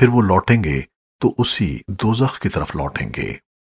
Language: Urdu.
پھر وہ لوٹیں گے تو اسی دوزخ کی طرف لوٹیں گے۔